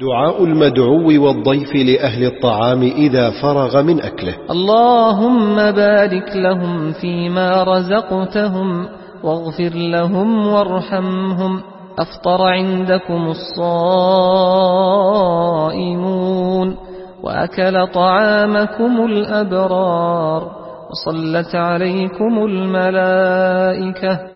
دعاء المدعو والضيف لأهل الطعام إذا فرغ من أكله. اللهم بارك لهم فيما رزقتهم واغفر لهم وارحمهم. أفطر عندكم الصائمون. وأكل طعامكم الأبرار. وصلت عليكم الملائكة.